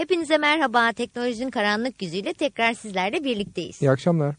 Hepinize merhaba. Teknolojinin karanlık yüzüyle tekrar sizlerle birlikteyiz. İyi akşamlar.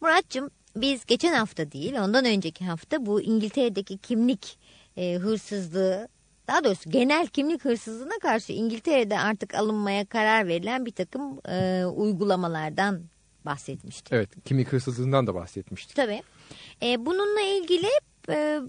Muratcığım biz geçen hafta değil ondan önceki hafta bu İngiltere'deki kimlik e, hırsızlığı daha doğrusu genel kimlik hırsızlığına karşı İngiltere'de artık alınmaya karar verilen bir takım e, uygulamalardan bahsetmiştik. Evet kimlik hırsızlığından da bahsetmiştik. Tabii. E, bununla ilgili e,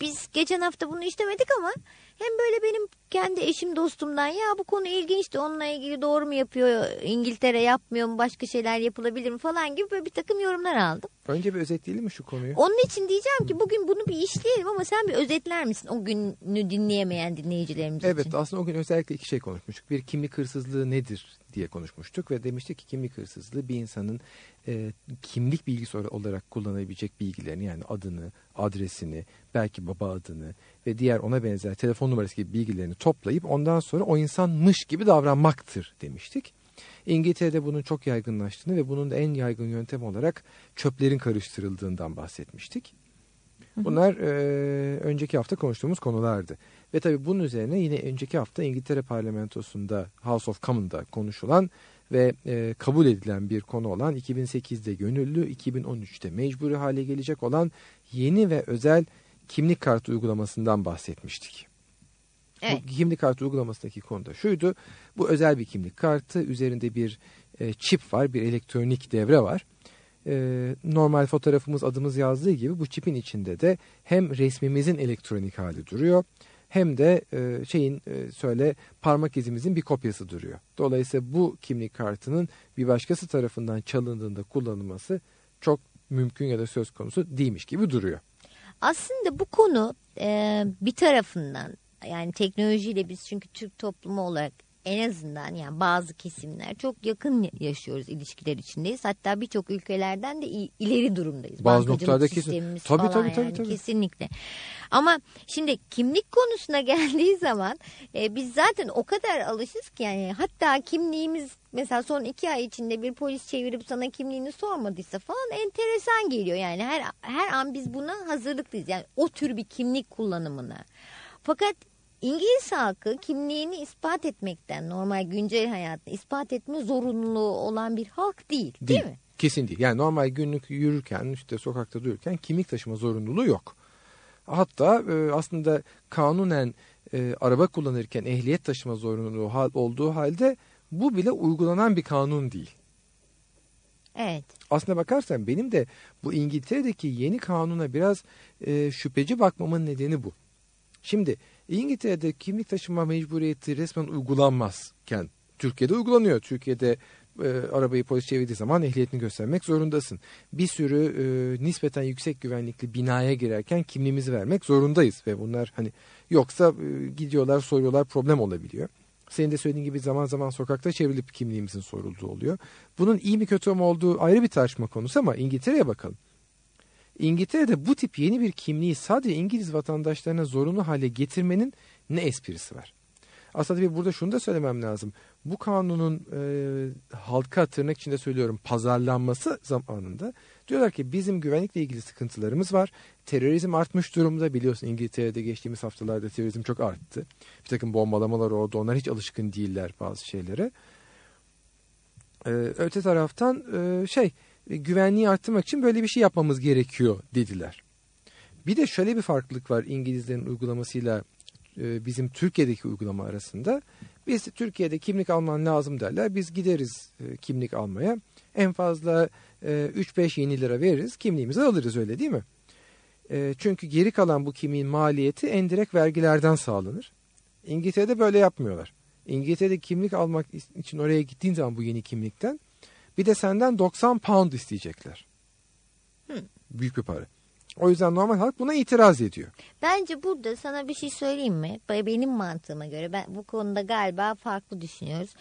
biz geçen hafta bunu işlemedik ama hem böyle benim kendi eşim dostumdan ya bu konu ilginçti onunla ilgili doğru mu yapıyor İngiltere yapmıyor mu başka şeyler yapılabilir mi falan gibi böyle bir takım yorumlar aldım. Önce bir özetleyelim mi şu konuyu? Onun için diyeceğim ki bugün bunu bir işleyelim ama sen bir özetler misin o günü dinleyemeyen dinleyicilerimiz evet, için? Evet aslında o gün özellikle iki şey konuşmuştuk. Bir kimlik hırsızlığı nedir diye konuşmuştuk ve demiştik ki kimlik hırsızlığı bir insanın e, kimlik bilgisi olarak kullanabilecek bilgilerini yani adını, adresini, belki baba adını ve diğer ona benzer telefon numarası gibi bilgilerini toplayıp ondan sonra o insanmış gibi davranmaktır demiştik. İngiltere'de bunun çok yaygınlaştığını ve bunun da en yaygın yöntem olarak çöplerin karıştırıldığından bahsetmiştik. Bunlar e, önceki hafta konuştuğumuz konulardı. Ve tabii bunun üzerine yine önceki hafta İngiltere parlamentosunda House of Common'da konuşulan ve e, kabul edilen bir konu olan 2008'de gönüllü 2013'te mecburi hale gelecek olan yeni ve özel kimlik kartı uygulamasından bahsetmiştik. Evet. Bu kimlik kartı uygulamasındaki konu da şuydu. Bu özel bir kimlik kartı. Üzerinde bir e, çip var, bir elektronik devre var. E, normal fotoğrafımız adımız yazdığı gibi bu çipin içinde de hem resmimizin elektronik hali duruyor hem de e, şeyin e, söyle parmak izimizin bir kopyası duruyor. Dolayısıyla bu kimlik kartının bir başkası tarafından çalındığında kullanılması çok mümkün ya da söz konusu değilmiş gibi duruyor. Aslında bu konu e, bir tarafından yani teknolojiyle biz çünkü Türk toplumu olarak en azından yani bazı kesimler çok yakın yaşıyoruz ilişkiler içindeyiz. Hatta birçok ülkelerden de ileri durumdayız. Bazı noktalarda kesin. Tabii, falan tabii, tabii, yani tabii. kesinlikle. Ama şimdi kimlik konusuna geldiği zaman e, biz zaten o kadar alışız ki yani hatta kimliğimiz mesela son iki ay içinde bir polis çevirip sana kimliğini sormadıysa falan enteresan geliyor. Yani her her an biz buna hazırlıklıyız. Yani o tür bir kimlik kullanımına. Fakat İngiliz halkı kimliğini ispat etmekten normal güncel hayatta ispat etme zorunluluğu olan bir halk değil, değil, değil mi? Kesin değil. Yani normal günlük yürürken işte sokakta dururken kimlik taşıma zorunluluğu yok. Hatta e, aslında kanunen e, araba kullanırken ehliyet taşıma zorunluluğu hal, olduğu halde bu bile uygulanan bir kanun değil. Evet. Aslına bakarsan benim de bu İngiltere'deki yeni kanuna biraz e, şüpheci bakmamın nedeni bu. Şimdi İngiltere'de kimlik taşıma mecburiyeti resmen uygulanmazken Türkiye'de uygulanıyor. Türkiye'de e, arabayı polis çevirdiği zaman ehliyetini göstermek zorundasın. Bir sürü e, nispeten yüksek güvenlikli binaya girerken kimliğimizi vermek zorundayız ve bunlar hani yoksa e, gidiyorlar soruyorlar problem olabiliyor. Senin de söylediğin gibi zaman zaman sokakta çevrilip kimliğimizin sorulduğu oluyor. Bunun iyi mi kötü mü olduğu ayrı bir tartışma konusu ama İngiltere'ye bakalım. İngiltere'de bu tip yeni bir kimliği sadece İngiliz vatandaşlarına zorunlu hale getirmenin ne esprisi var? Aslında tabii burada şunu da söylemem lazım. Bu kanunun e, halka tırnak içinde söylüyorum pazarlanması zamanında diyorlar ki bizim güvenlikle ilgili sıkıntılarımız var. Terörizm artmış durumda biliyorsun İngiltere'de geçtiğimiz haftalarda terörizm çok arttı. Bir takım bombalamalar oldu onlar hiç alışkın değiller bazı şeylere. E, öte taraftan e, şey güvenliği arttırmak için böyle bir şey yapmamız gerekiyor dediler. Bir de şöyle bir farklılık var İngilizlerin uygulamasıyla e, bizim Türkiye'deki uygulama arasında. Biz Türkiye'de kimlik alman lazım derler. Biz gideriz e, kimlik almaya. En fazla 3-5 e, yeni lira veririz. Kimliğimizi alırız öyle değil mi? Çünkü geri kalan bu kimliğin maliyeti endirek vergilerden sağlanır. İngiltere'de böyle yapmıyorlar. İngiltere'de kimlik almak için oraya gittiğin zaman bu yeni kimlikten bir de senden 90 pound isteyecekler. Hı. Büyük bir para. O yüzden normal halk buna itiraz ediyor. Bence burada sana bir şey söyleyeyim mi? Benim mantığıma göre ben bu konuda galiba farklı düşünüyoruz.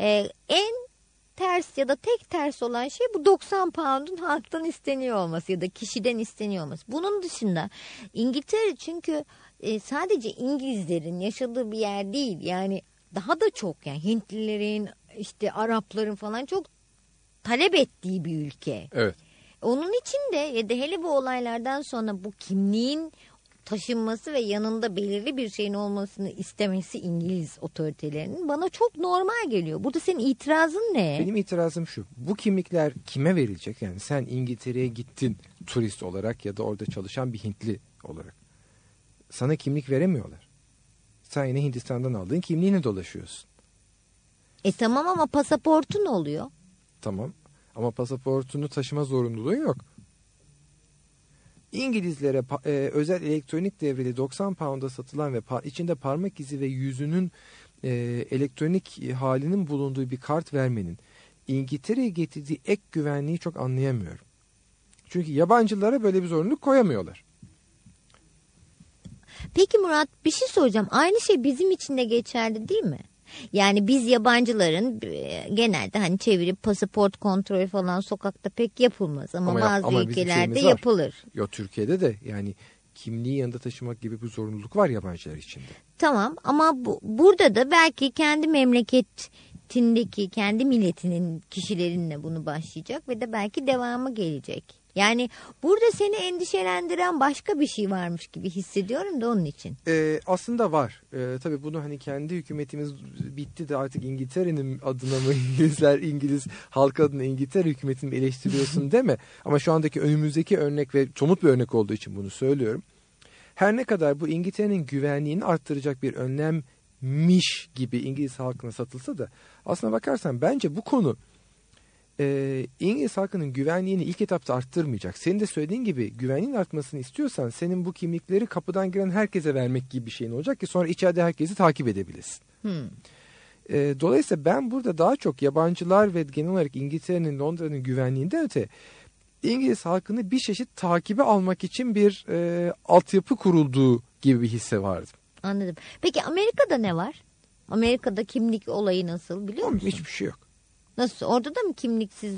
Ee, en ters ya da tek ters olan şey bu 90 pound'un halktan isteniyor olması ya da kişiden isteniyor olması. Bunun dışında İngiltere çünkü e, sadece İngilizlerin yaşadığı bir yer değil. Yani daha da çok yani Hintlilerin işte Arapların falan çok talep ettiği bir ülke. Evet. Onun için de ya da hele bu olaylardan sonra bu kimliğin taşınması ve yanında belirli bir şeyin olmasını istemesi İngiliz otoritelerinin bana çok normal geliyor. Burada senin itirazın ne? Benim itirazım şu. Bu kimlikler kime verilecek? Yani sen İngiltere'ye gittin turist olarak ya da orada çalışan bir Hintli olarak. Sana kimlik veremiyorlar. Sen yine Hindistan'dan aldığın kimliğini dolaşıyorsun. E tamam ama pasaportun oluyor. Tamam. Ama pasaportunu taşıma zorunluluğun yok. İngilizlere e, özel elektronik devreli 90 pound'a satılan ve pa içinde parmak izi ve yüzünün e, elektronik halinin bulunduğu bir kart vermenin İngiltere'ye getirdiği ek güvenliği çok anlayamıyorum. Çünkü yabancılara böyle bir zorunluluk koyamıyorlar. Peki Murat bir şey soracağım. Aynı şey bizim için de geçerli değil mi? Yani biz yabancıların e, genelde hani çevirip pasaport kontrolü falan sokakta pek yapılmaz ama, ama bazı ama ülkelerde yapılır. Yo Türkiye'de de yani kimliği yanında taşımak gibi bir zorunluluk var yabancılar içinde. Tamam ama bu, burada da belki kendi memleketindeki kendi milletinin kişilerinle bunu başlayacak ve de belki devamı gelecek. Yani burada seni endişelendiren başka bir şey varmış gibi hissediyorum da onun için. Ee, aslında var. Ee, tabii bunu hani kendi hükümetimiz bitti de artık İngiltere'nin adına mı İngilizler İngiliz halk adına İngiltere hükümetini eleştiriyorsun deme. Ama şu andaki önümüzdeki örnek ve somut bir örnek olduğu için bunu söylüyorum. Her ne kadar bu İngiltere'nin güvenliğini arttıracak bir önlemmiş gibi İngiliz halkına satılsa da aslına bakarsan bence bu konu e, İngiliz halkının güvenliğini ilk etapta arttırmayacak. Senin de söylediğin gibi güvenliğin artmasını istiyorsan senin bu kimlikleri kapıdan giren herkese vermek gibi bir şeyin olacak ki sonra içeride herkesi takip edebilirsin. Hmm. E, dolayısıyla ben burada daha çok yabancılar ve genel olarak İngiltere'nin Londra'nın güvenliğinden öte İngiliz halkını bir çeşit takibi almak için bir e, altyapı kurulduğu gibi bir hisse vardı. Anladım. Peki Amerika'da ne var? Amerika'da kimlik olayı nasıl biliyor musun? Hiçbir şey yok. Nasıl? Orada da mı kimliksiz?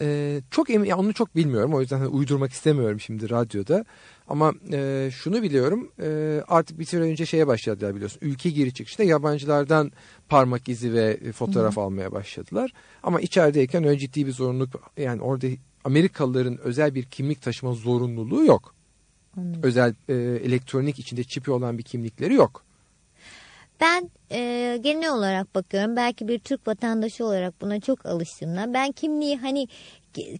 Ee, çok emin, ya onu çok bilmiyorum. O yüzden hani uydurmak istemiyorum şimdi radyoda. Ama e, şunu biliyorum. E, artık bir süre önce şeye başladılar biliyorsun. Ülke giri çıkışta yabancılardan parmak izi ve fotoğraf Hı. almaya başladılar. Ama içerideyken öyle ciddi bir zorunluluk yani orada Amerikalıların özel bir kimlik taşıma zorunluluğu yok. Anladım. Özel e, elektronik içinde çipi olan bir kimlikleri yok. Ben e, genel olarak bakıyorum. Belki bir Türk vatandaşı olarak buna çok alıştığımdan ben kimliği hani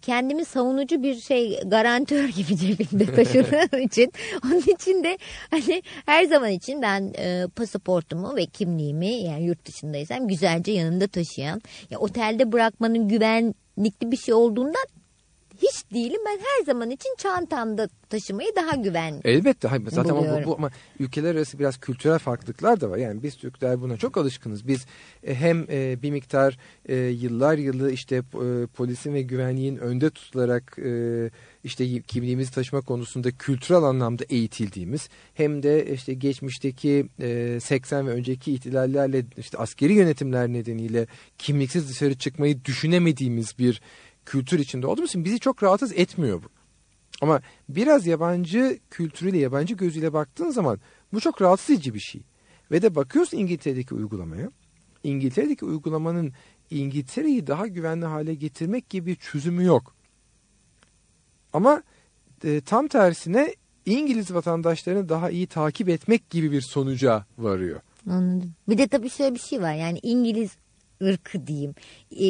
kendimi savunucu bir şey garantör gibi cebimde taşıdığım için onun için de hani her zaman için ben e, pasaportumu ve kimliğimi yani yurt dışındaysam güzelce yanımda taşıyan ya otelde bırakmanın güvenlikli bir şey olduğundan hiç değilim. Ben her zaman için çantamda taşımayı daha güvenli Elbette. Zaten ama bu, bu ama ülkeler arası biraz kültürel farklılıklar da var. Yani biz Türkler buna çok alışkınız. Biz e, hem e, bir miktar e, yıllar yılı işte polisin ve güvenliğin önde tutularak işte kimliğimizi taşıma konusunda kültürel anlamda eğitildiğimiz hem de işte geçmişteki 80 ve önceki ihtilallerle işte askeri yönetimler nedeniyle kimliksiz dışarı çıkmayı düşünemediğimiz bir kültür içinde olduğumuz için bizi çok rahatsız etmiyor bu. Ama biraz yabancı kültürüyle, yabancı gözüyle baktığın zaman bu çok rahatsız edici bir şey. Ve de bakıyorsun İngiltere'deki uygulamaya. İngiltere'deki uygulamanın İngiltere'yi daha güvenli hale getirmek gibi bir çözümü yok. Ama e, tam tersine İngiliz vatandaşlarını daha iyi takip etmek gibi bir sonuca varıyor. Anladım. Bir de tabii şöyle bir şey var. Yani İngiliz ırkı diyeyim e,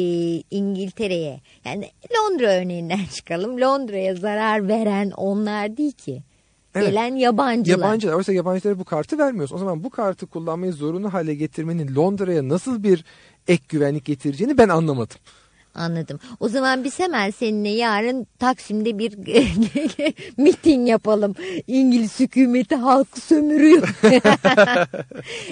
İngiltere'ye yani Londra örneğinden çıkalım Londra'ya zarar veren onlar değil ki. Evet. Gelen yabancılar. Yabancılar. Oysa yabancılara bu kartı vermiyoruz. O zaman bu kartı kullanmayı zorunlu hale getirmenin Londra'ya nasıl bir ek güvenlik getireceğini ben anlamadım. Anladım. O zaman biz hemen seninle yarın Taksim'de bir miting yapalım. İngiliz hükümeti halkı sömürüyor.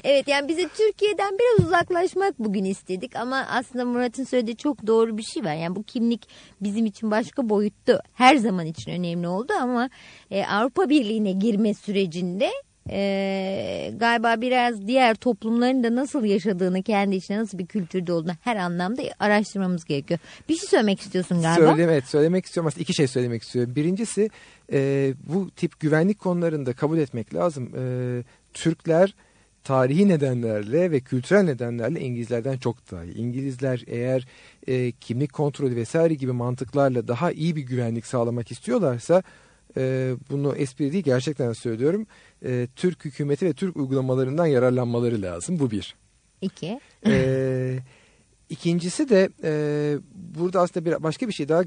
evet yani bize Türkiye'den biraz uzaklaşmak bugün istedik ama aslında Murat'ın söylediği çok doğru bir şey var. Yani bu kimlik bizim için başka boyutta her zaman için önemli oldu ama e, Avrupa Birliği'ne girme sürecinde e, galiba biraz diğer toplumların da nasıl yaşadığını kendi içinde nasıl bir kültürde olduğunu her anlamda araştırmamız gerekiyor. Bir şey söylemek istiyorsun galiba. Söyleme, evet söylemek istiyorum aslında iki şey söylemek istiyorum. Birincisi e, bu tip güvenlik konularında kabul etmek lazım. E, Türkler tarihi nedenlerle ve kültürel nedenlerle İngilizlerden çok daha iyi. İngilizler eğer e, kimlik kontrolü vesaire gibi mantıklarla daha iyi bir güvenlik sağlamak istiyorlarsa e, bunu espri değil gerçekten söylüyorum. E, Türk hükümeti ve Türk uygulamalarından yararlanmaları lazım. Bu bir. İki. E, ikincisi de e, burada aslında bir başka bir şey daha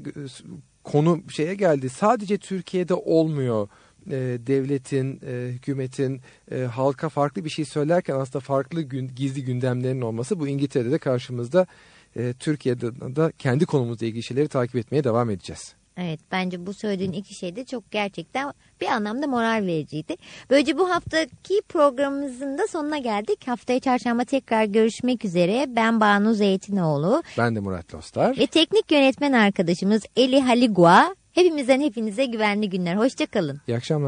konu şeye geldi. Sadece Türkiye'de olmuyor e, devletin, e, hükümetin e, halka farklı bir şey söylerken aslında farklı gün, gizli gündemlerin olması. Bu İngiltere'de de karşımızda e, Türkiye'de de kendi konumuzla ilgili şeyleri takip etmeye devam edeceğiz. Evet bence bu söylediğin iki şey de çok gerçekten bir anlamda moral vericiydi. Böylece bu haftaki programımızın da sonuna geldik. Haftaya çarşamba tekrar görüşmek üzere. Ben Banu Zeytinoğlu. Ben de Murat Lostar. Ve teknik yönetmen arkadaşımız Eli Haligua. Hepimizden hepinize güvenli günler. Hoşçakalın. İyi akşamlar.